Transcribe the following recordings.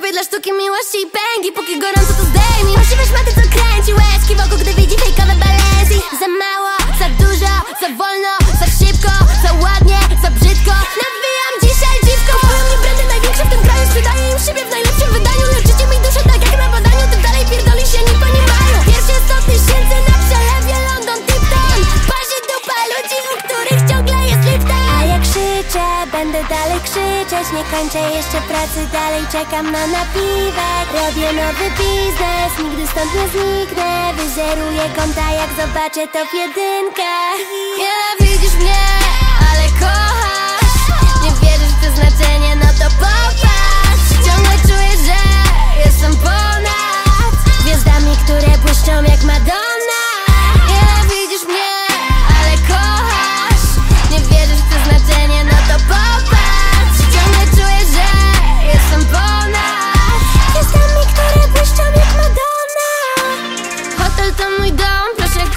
robię dla sztuki miłości i pęgi? Póki gorąco to zdejmij. Możliwe szmaty co kręci łezki Wokół gdy widzi będę dalej krzyczeć Nie kończę jeszcze pracy, dalej czekam na napiwek. Robię nowy biznes, nigdy stąd nie zniknę Wyzeruję konta, jak zobaczę to jedynkę. Nienawidzisz mnie,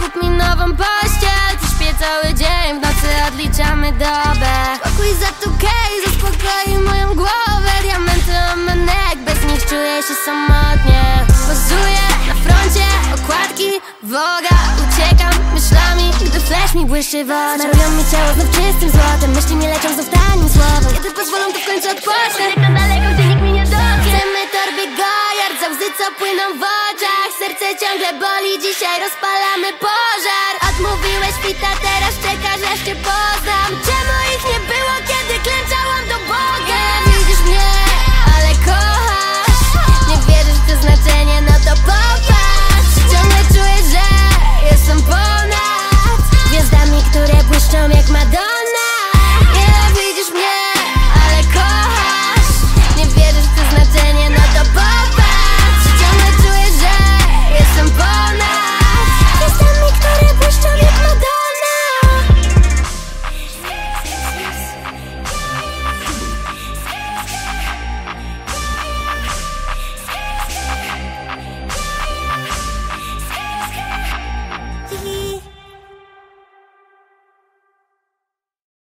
kup mi nową pościel Tu śpię cały dzień, w nocy odliczamy dobę. Pokój za tukej, zaspokoi moją głowę. Diamenty omenek, bez nich czuję się samotnie. Pozuję na froncie, okładki, woga. Uciekam myślami, gdy flash mi błyszczy w oczach. Smarują mi ciało znów czystym złotem. Myśli mi lecią znów tanim słowem. Kiedy pozwolą to w końcu odpocznę. Daleko, gdzie nikt mi nie dotknie Chcemy torby gojard, za łzy co płyną w oczach Serce ciągle boli, dzisiaj rozpalamy pożar. Odmówiłeś fita, teraz czekasz aż cię po